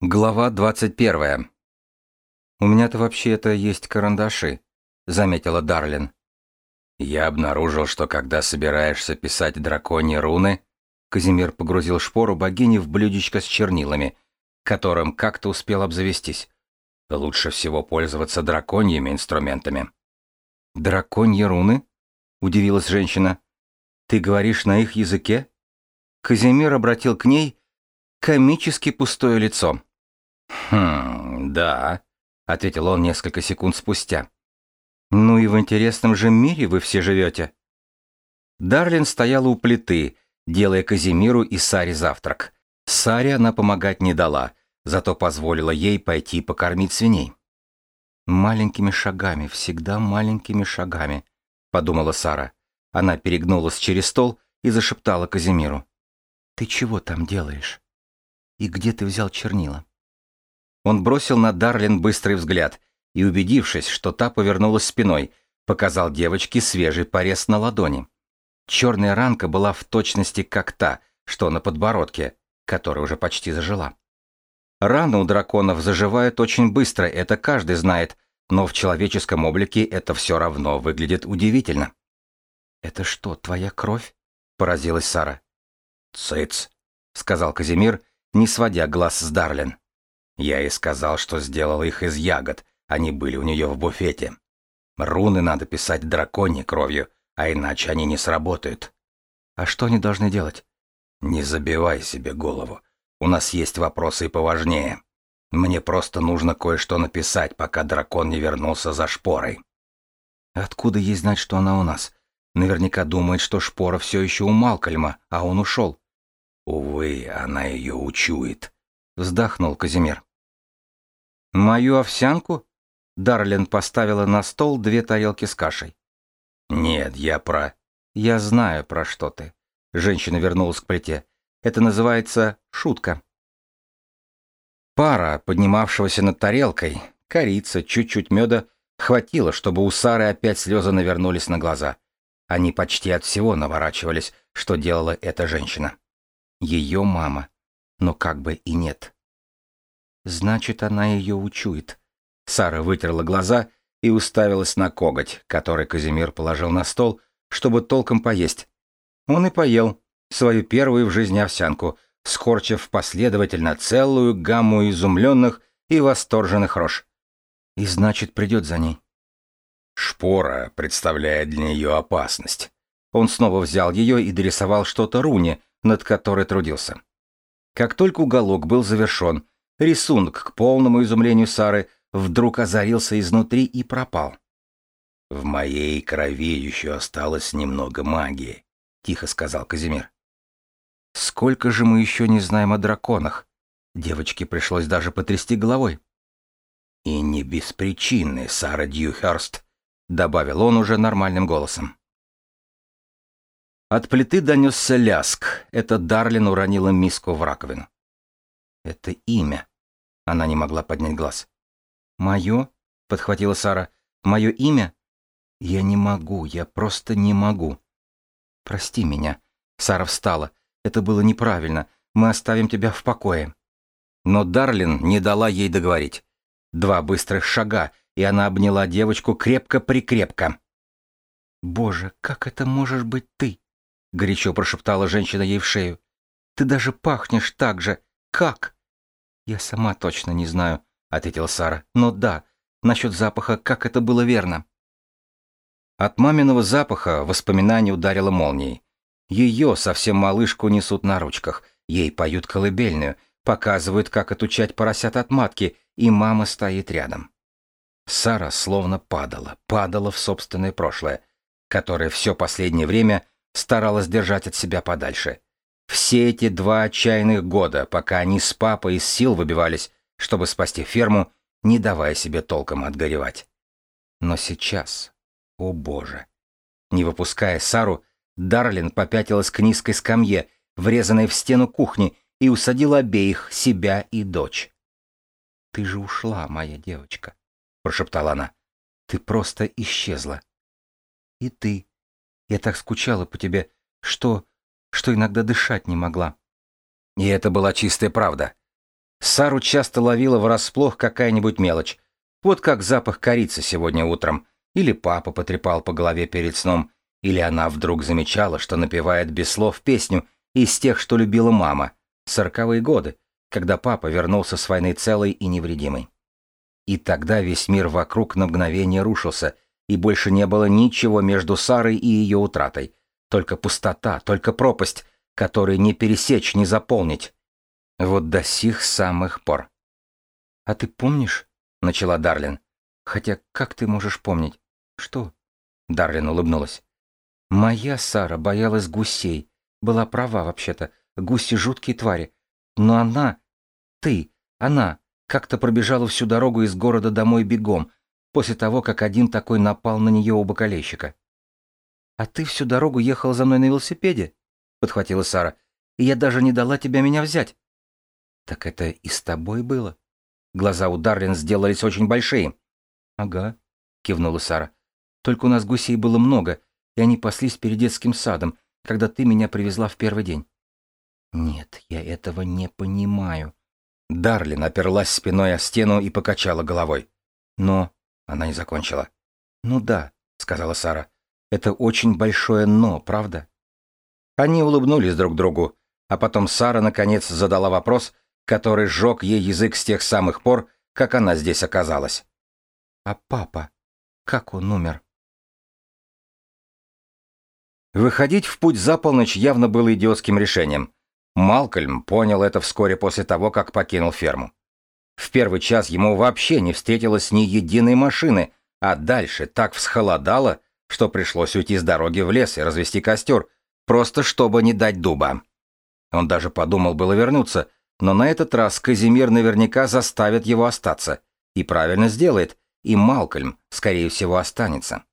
Глава 21. «У меня-то вообще-то есть карандаши», — заметила Дарлин. «Я обнаружил, что когда собираешься писать драконьи руны...» Казимир погрузил шпору богини в блюдечко с чернилами, которым как-то успел обзавестись. Лучше всего пользоваться драконьими инструментами. «Драконьи руны?» — удивилась женщина. «Ты говоришь на их языке?» Казимир обратил к ней комически пустое лицо. «Хм, да», — ответил он несколько секунд спустя. «Ну и в интересном же мире вы все живете». Дарлин стояла у плиты, делая Казимиру и Саре завтрак. Саре она помогать не дала, зато позволила ей пойти покормить свиней. «Маленькими шагами, всегда маленькими шагами», — подумала Сара. Она перегнулась через стол и зашептала Казимиру. «Ты чего там делаешь? И где ты взял чернила?» Он бросил на Дарлин быстрый взгляд и, убедившись, что та повернулась спиной, показал девочке свежий порез на ладони. Черная ранка была в точности как та, что на подбородке, которая уже почти зажила. Раны у драконов заживают очень быстро, это каждый знает, но в человеческом облике это все равно выглядит удивительно. «Это что, твоя кровь?» — поразилась Сара. «Цыц», — сказал Казимир, не сводя глаз с Дарлин. Я и сказал, что сделал их из ягод, они были у нее в буфете. Руны надо писать драконьей кровью, а иначе они не сработают. А что они должны делать? Не забивай себе голову. У нас есть вопросы и поважнее. Мне просто нужно кое-что написать, пока дракон не вернулся за шпорой. Откуда ей знать, что она у нас? Наверняка думает, что шпора все еще у Малкольма, а он ушел. Увы, она ее учует. Вздохнул Казимир. «Мою овсянку?» Дарлин поставила на стол две тарелки с кашей. «Нет, я про...» «Я знаю, про что ты». Женщина вернулась к плите. «Это называется шутка». Пара, поднимавшегося над тарелкой, корица, чуть-чуть меда, хватило, чтобы у Сары опять слезы навернулись на глаза. Они почти от всего наворачивались, что делала эта женщина. Ее мама. Но как бы и нет. Значит, она ее учует. Сара вытерла глаза и уставилась на коготь, который Казимир положил на стол, чтобы толком поесть. Он и поел свою первую в жизни овсянку, скорчив последовательно целую гамму изумленных и восторженных рож. И значит, придет за ней. Шпора представляет для нее опасность. Он снова взял ее и дорисовал что-то руне, над которой трудился. Как только уголок был завершен, Рисунок, к полному изумлению Сары, вдруг озарился изнутри и пропал. «В моей крови еще осталось немного магии», — тихо сказал Казимир. «Сколько же мы еще не знаем о драконах?» Девочке пришлось даже потрясти головой. «И не без причины, Сара Дьюхерст», — добавил он уже нормальным голосом. От плиты донесся ляск. Это Дарлин уронила миску в раковину. Это имя. Она не могла поднять глаз. «Мое?» — подхватила Сара. «Мое имя?» «Я не могу, я просто не могу». «Прости меня». Сара встала. «Это было неправильно. Мы оставим тебя в покое». Но Дарлин не дала ей договорить. Два быстрых шага, и она обняла девочку крепко-прикрепко. «Боже, как это можешь быть ты?» — горячо прошептала женщина ей в шею. «Ты даже пахнешь так же. Как?» «Я сама точно не знаю», — ответила Сара. «Но да, насчет запаха, как это было верно». От маминого запаха воспоминание ударило молнией. Ее, совсем малышку, несут на ручках, ей поют колыбельную, показывают, как отучать поросят от матки, и мама стоит рядом. Сара словно падала, падала в собственное прошлое, которое все последнее время старалась держать от себя подальше. Все эти два отчаянных года, пока они с папой из сил выбивались, чтобы спасти ферму, не давая себе толком отгоревать. Но сейчас, о боже! Не выпуская Сару, Дарлин попятилась к низкой скамье, врезанной в стену кухни, и усадила обеих, себя и дочь. «Ты же ушла, моя девочка», — прошептала она. «Ты просто исчезла». «И ты. Я так скучала по тебе, что что иногда дышать не могла. И это была чистая правда. Сару часто ловила врасплох какая-нибудь мелочь. Вот как запах корицы сегодня утром. Или папа потрепал по голове перед сном. Или она вдруг замечала, что напевает без слов песню из тех, что любила мама. Сороковые годы, когда папа вернулся с войны целый и невредимый. И тогда весь мир вокруг на мгновение рушился, и больше не было ничего между Сарой и ее утратой. Только пустота, только пропасть, которую не пересечь, не заполнить. Вот до сих самых пор. «А ты помнишь?» — начала Дарлин. «Хотя как ты можешь помнить?» «Что?» — Дарлин улыбнулась. «Моя Сара боялась гусей. Была права, вообще-то. Гуси — жуткие твари. Но она... Ты, она, как-то пробежала всю дорогу из города домой бегом, после того, как один такой напал на нее у бокалейщика. «А ты всю дорогу ехал за мной на велосипеде?» — подхватила Сара. «И я даже не дала тебя меня взять». «Так это и с тобой было?» Глаза у Дарлин сделались очень большие. «Ага», — кивнула Сара. «Только у нас гусей было много, и они паслись перед детским садом, когда ты меня привезла в первый день». «Нет, я этого не понимаю». Дарлин оперлась спиной о стену и покачала головой. «Но...» — она не закончила. «Ну да», — сказала Сара. «Это очень большое «но», правда?» Они улыбнулись друг другу, а потом Сара наконец задала вопрос, который сжег ей язык с тех самых пор, как она здесь оказалась. «А папа? Как он умер?» Выходить в путь за полночь явно было идиотским решением. Малкольм понял это вскоре после того, как покинул ферму. В первый час ему вообще не встретилось ни единой машины, а дальше так всхолодало, что пришлось уйти с дороги в лес и развести костер, просто чтобы не дать дуба. Он даже подумал было вернуться, но на этот раз Казимир наверняка заставит его остаться. И правильно сделает, и Малкольм, скорее всего, останется.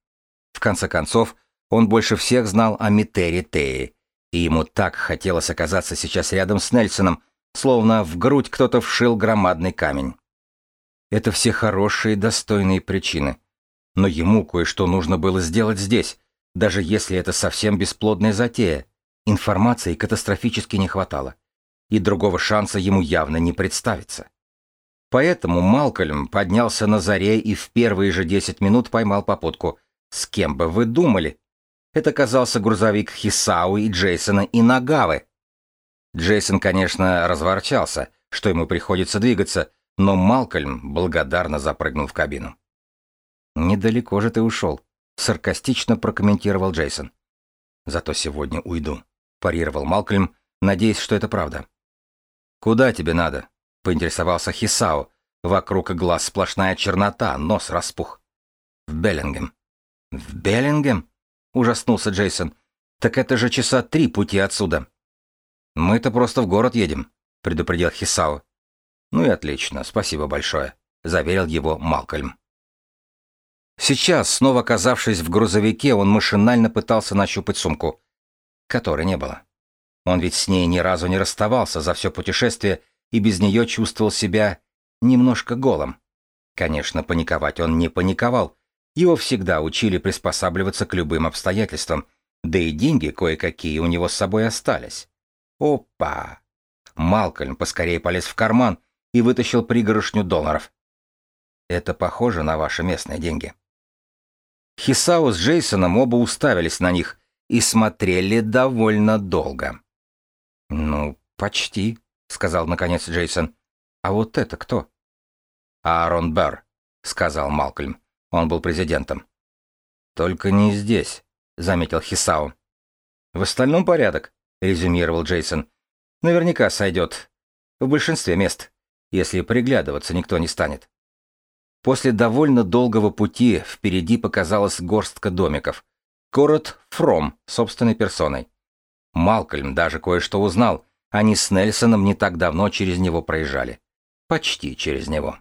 В конце концов, он больше всех знал о Митере Теи, и ему так хотелось оказаться сейчас рядом с Нельсоном, словно в грудь кто-то вшил громадный камень. Это все хорошие, достойные причины. Но ему кое-что нужно было сделать здесь, даже если это совсем бесплодная затея. Информации катастрофически не хватало и другого шанса ему явно не представится. Поэтому Малкольм поднялся на заре и в первые же 10 минут поймал попутку. С кем бы вы думали? Это казался грузовик Хисау и Джейсона и Нагавы. Джейсон, конечно, разворчался, что ему приходится двигаться, но Малкольм благодарно запрыгнул в кабину. «Недалеко же ты ушел», — саркастично прокомментировал Джейсон. «Зато сегодня уйду», — парировал Малкольм, надеясь, что это правда. «Куда тебе надо?» — поинтересовался Хисао. Вокруг глаз сплошная чернота, нос распух. «В Беллингем». «В Беллингем?» — ужаснулся Джейсон. «Так это же часа три пути отсюда». «Мы-то просто в город едем», — предупредил Хисао. «Ну и отлично, спасибо большое», — заверил его Малкольм. Сейчас, снова оказавшись в грузовике, он машинально пытался нащупать сумку, которой не было. Он ведь с ней ни разу не расставался за все путешествие и без нее чувствовал себя немножко голым. Конечно, паниковать он не паниковал. Его всегда учили приспосабливаться к любым обстоятельствам, да и деньги кое-какие у него с собой остались. Опа! Малкольм поскорее полез в карман и вытащил пригоршню долларов. Это похоже на ваши местные деньги. Хисао с Джейсоном оба уставились на них и смотрели довольно долго. «Ну, почти», — сказал наконец Джейсон. «А вот это кто?» «Аарон Берр», — сказал Малкольм. Он был президентом. «Только не здесь», — заметил Хисао. «В остальном порядок», — резюмировал Джейсон. «Наверняка сойдет. В большинстве мест, если приглядываться никто не станет». После довольно долгого пути впереди показалась горстка домиков. Город Фром собственной персоной. Малкольм даже кое-что узнал. Они с Нельсоном не так давно через него проезжали. Почти через него.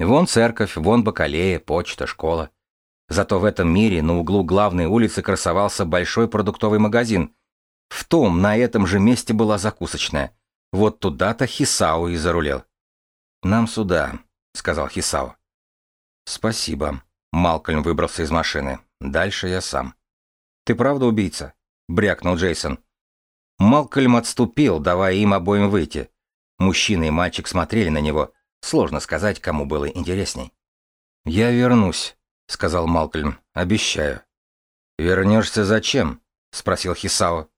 Вон церковь, вон бакалея, почта, школа. Зато в этом мире на углу главной улицы красовался большой продуктовый магазин. В том, на этом же месте была закусочная. Вот туда-то Хисао и зарулил. «Нам сюда», — сказал Хисао. «Спасибо». Малкольм выбрался из машины. «Дальше я сам». «Ты правда убийца?» — брякнул Джейсон. Малкольм отступил, давая им обоим выйти. Мужчина и мальчик смотрели на него. Сложно сказать, кому было интересней. «Я вернусь», — сказал Малкольм. «Обещаю». «Вернешься зачем?» — спросил Хисао.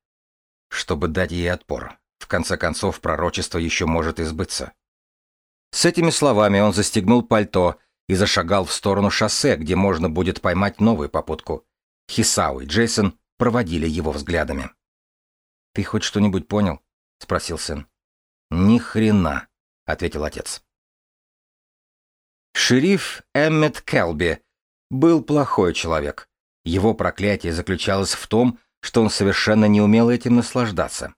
«Чтобы дать ей отпор. В конце концов, пророчество еще может избыться». С этими словами он застегнул пальто и зашагал в сторону шоссе, где можно будет поймать новую попутку. Хисао и Джейсон проводили его взглядами. «Ты хоть что-нибудь понял?» — спросил сын. «Ни хрена», — ответил отец. Шериф Эммет Келби был плохой человек. Его проклятие заключалось в том, что он совершенно не умел этим наслаждаться.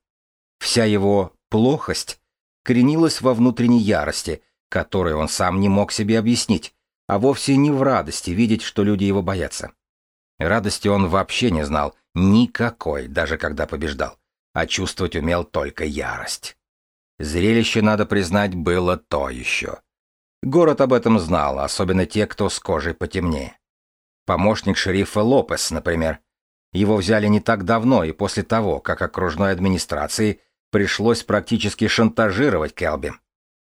Вся его плохость коренилась во внутренней ярости, которую он сам не мог себе объяснить, а вовсе не в радости видеть, что люди его боятся. Радости он вообще не знал, никакой, даже когда побеждал, а чувствовать умел только ярость. Зрелище, надо признать, было то еще. Город об этом знал, особенно те, кто с кожей потемнее. Помощник шерифа Лопес, например. Его взяли не так давно и после того, как окружной администрации пришлось практически шантажировать Келби.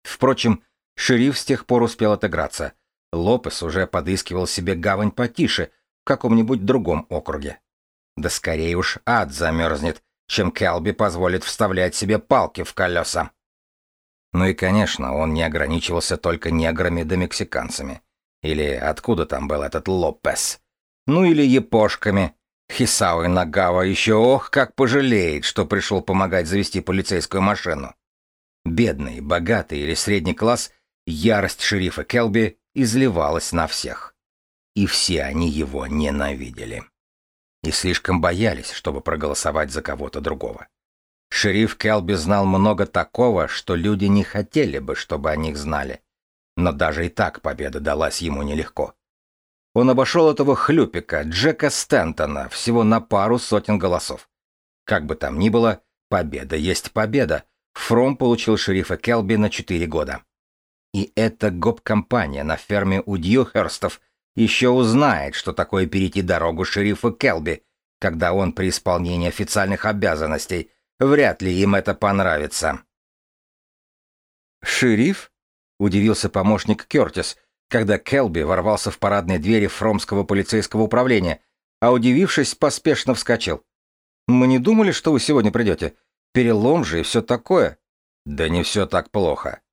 Впрочем, шериф с тех пор успел отыграться. Лопес уже подыскивал себе гавань потише в каком-нибудь другом округе. Да скорее уж ад замерзнет, чем Келби позволит вставлять себе палки в колеса. Ну и, конечно, он не ограничивался только неграми да мексиканцами. Или откуда там был этот Лопес? Ну или япошками. Хисао и Нагава еще ох, как пожалеет, что пришел помогать завести полицейскую машину. Бедный, богатый или средний класс, ярость шерифа Келби изливалась на всех. И все они его ненавидели. И слишком боялись, чтобы проголосовать за кого-то другого. Шериф Келби знал много такого, что люди не хотели бы, чтобы о них знали. Но даже и так победа далась ему нелегко. Он обошел этого хлюпика, Джека Стентона, всего на пару сотен голосов. Как бы там ни было, победа есть победа. Фром получил шерифа Келби на 4 года. И эта гоп-компания на ферме у Дьюхерстов еще узнает, что такое перейти дорогу шерифу Келби, когда он при исполнении официальных обязанностей. Вряд ли им это понравится. «Шериф?» — удивился помощник Кертис, когда Келби ворвался в парадные двери Фромского полицейского управления, а удивившись, поспешно вскочил. «Мы не думали, что вы сегодня придете. Перелом же и все такое». «Да не все так плохо».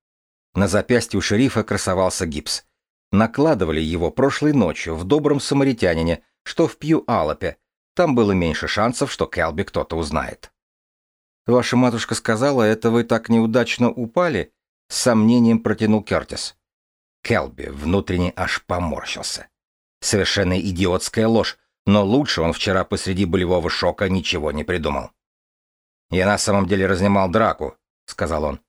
На запястье у шерифа красовался гипс. Накладывали его прошлой ночью в добром самаритянине, что в Пью-Алапе. Там было меньше шансов, что Келби кто-то узнает. «Ваша матушка сказала, это вы так неудачно упали?» С сомнением протянул Кертис. Келби внутренне аж поморщился. Совершенно идиотская ложь, но лучше он вчера посреди болевого шока ничего не придумал. «Я на самом деле разнимал драку», — сказал он.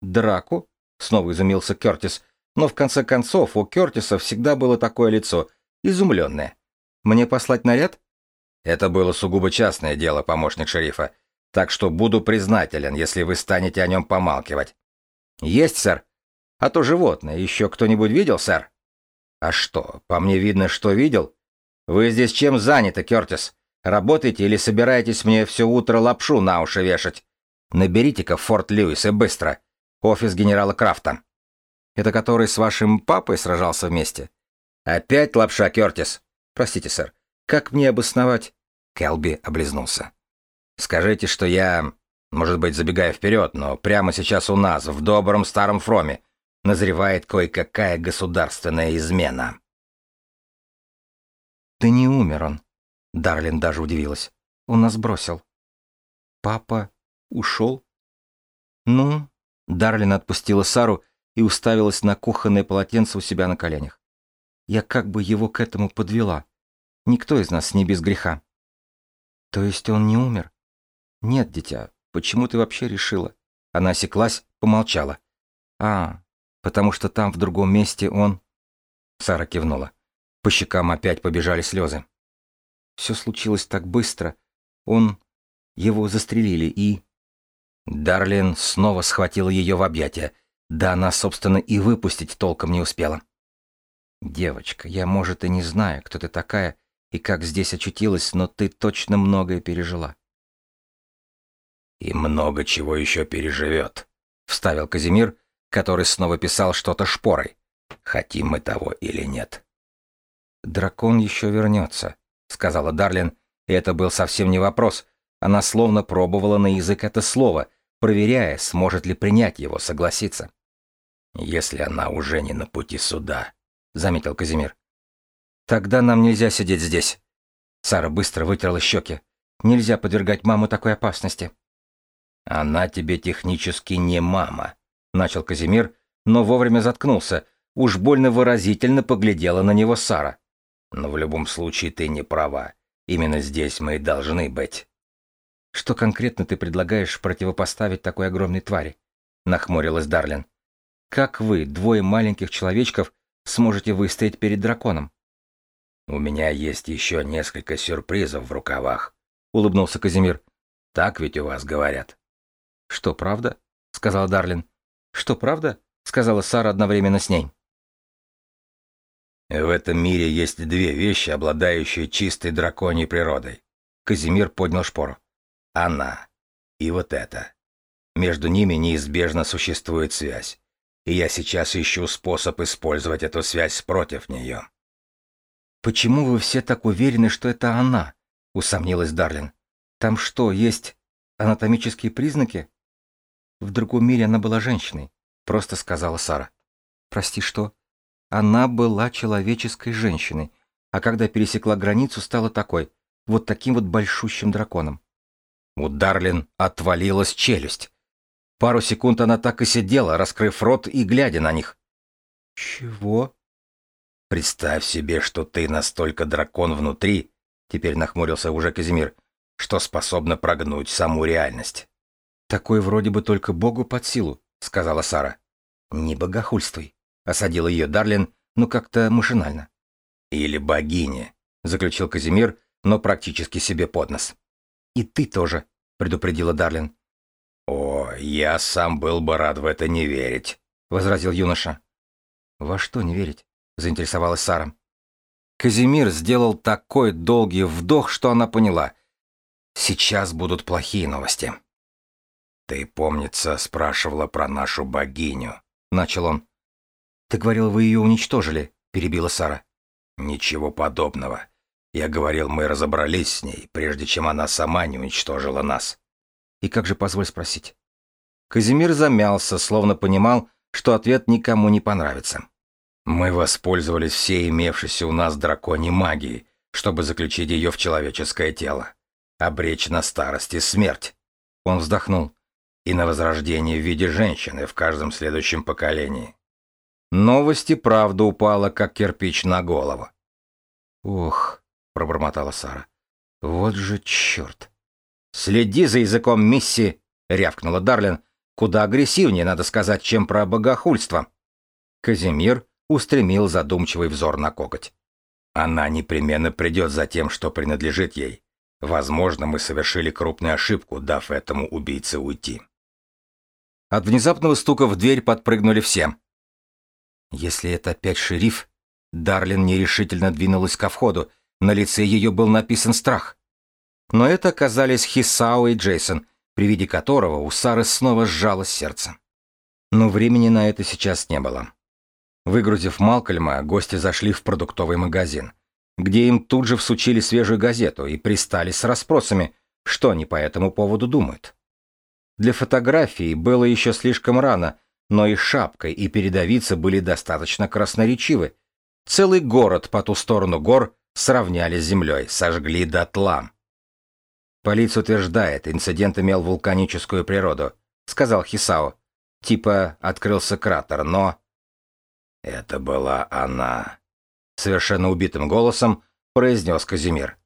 «Драку?» — снова изумился Кертис, но в конце концов у Кертиса всегда было такое лицо, изумленное. «Мне послать наряд?» Это было сугубо частное дело, помощник шерифа, так что буду признателен, если вы станете о нем помалкивать. Есть, сэр. А то животное еще кто-нибудь видел, сэр? А что, по мне видно, что видел? Вы здесь чем заняты, Кертис? Работаете или собираетесь мне все утро лапшу на уши вешать? Наберите-ка Форт Льюис и быстро. Офис генерала Крафта. Это который с вашим папой сражался вместе? Опять лапша, Кертис? Простите, сэр. Как мне обосновать? Келби облизнулся. Скажите, что я, может быть, забегая вперед, но прямо сейчас у нас, в добром старом Фроме, назревает кое-какая государственная измена. Да не умер он. Дарлин даже удивилась. Он нас бросил. Папа ушел? Ну, Дарлин отпустила Сару и уставилась на кухонное полотенце у себя на коленях. Я как бы его к этому подвела. Никто из нас не без греха. То есть он не умер? «Нет, дитя, почему ты вообще решила?» Она осеклась, помолчала. «А, потому что там, в другом месте, он...» Сара кивнула. По щекам опять побежали слезы. Все случилось так быстро. Он... Его застрелили и... Дарлин снова схватила ее в объятия. Да она, собственно, и выпустить толком не успела. «Девочка, я, может, и не знаю, кто ты такая и как здесь очутилась, но ты точно многое пережила. И много чего еще переживет, вставил Казимир, который снова писал что-то шпорой. Хотим мы того или нет. Дракон еще вернется, сказала Дарлин, и это был совсем не вопрос. Она словно пробовала на язык это слово, проверяя, сможет ли принять его, согласиться. Если она уже не на пути суда, заметил Казимир. Тогда нам нельзя сидеть здесь. Сара быстро вытерла щеки. Нельзя подвергать маму такой опасности. Она тебе технически не мама, начал Казимир, но вовремя заткнулся. Уж больно выразительно поглядела на него Сара. Но в любом случае ты не права. Именно здесь мы и должны быть. Что конкретно ты предлагаешь противопоставить такой огромной твари? Нахмурилась Дарлин. Как вы, двое маленьких человечков, сможете выстоять перед драконом? «У меня есть еще несколько сюрпризов в рукавах», — улыбнулся Казимир. «Так ведь у вас говорят». «Что, правда?» — сказала Дарлин. «Что, правда?» — сказала Сара одновременно с ней. «В этом мире есть две вещи, обладающие чистой драконьей природой». Казимир поднял шпору. «Она. И вот это. Между ними неизбежно существует связь. И я сейчас ищу способ использовать эту связь против нее». «Почему вы все так уверены, что это она?» — усомнилась Дарлин. «Там что, есть анатомические признаки?» «В другом мире она была женщиной», — просто сказала Сара. «Прости, что?» «Она была человеческой женщиной, а когда пересекла границу, стала такой, вот таким вот большущим драконом». У Дарлин отвалилась челюсть. Пару секунд она так и сидела, раскрыв рот и глядя на них. «Чего?» Представь себе, что ты настолько дракон внутри, теперь нахмурился уже Казимир, что способна прогнуть саму реальность. Такой вроде бы только Богу под силу, сказала Сара. Не богохульствуй, осадил ее Дарлин, но как-то машинально. Или богине, заключил Казимир, но практически себе под нос. И ты тоже, предупредила Дарлин. О, я сам был бы рад в это не верить, возразил юноша. Во что не верить? заинтересовалась Сара. Казимир сделал такой долгий вдох, что она поняла. Сейчас будут плохие новости. Ты, помнится, спрашивала про нашу богиню, начал он. Ты говорил, вы ее уничтожили, перебила Сара. Ничего подобного. Я говорил, мы разобрались с ней, прежде чем она сама не уничтожила нас. И как же, позволь спросить? Казимир замялся, словно понимал, что ответ никому не понравится. Мы воспользовались всей имевшейся у нас драконьей магией, чтобы заключить ее в человеческое тело. Обречь на старость и смерть. Он вздохнул. И на возрождение в виде женщины в каждом следующем поколении. Новости правда упала, как кирпич на голову. «Ох», — пробормотала Сара, — «вот же черт!» «Следи за языком, мисси!» — рявкнула Дарлин. «Куда агрессивнее, надо сказать, чем про богохульство». Казимир устремил задумчивый взор на коготь. Она непременно придет за тем, что принадлежит ей. Возможно, мы совершили крупную ошибку, дав этому убийце уйти. От внезапного стука в дверь подпрыгнули все. Если это опять шериф, Дарлин нерешительно двинулась ко входу, на лице ее был написан страх. Но это оказались Хисао и Джейсон, при виде которого у Сары снова сжалось сердце. Но времени на это сейчас не было. Выгрузив Малкольма, гости зашли в продуктовый магазин, где им тут же всучили свежую газету и пристали с расспросами, что они по этому поводу думают. Для фотографий было еще слишком рано, но и шапка, и передовица были достаточно красноречивы. Целый город по ту сторону гор сравняли с землей, сожгли дотла. Полиция утверждает, инцидент имел вулканическую природу, сказал Хисао. Типа открылся кратер, но... «Это была она», — совершенно убитым голосом произнес Казимир.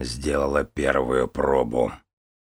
«Сделала первую пробу».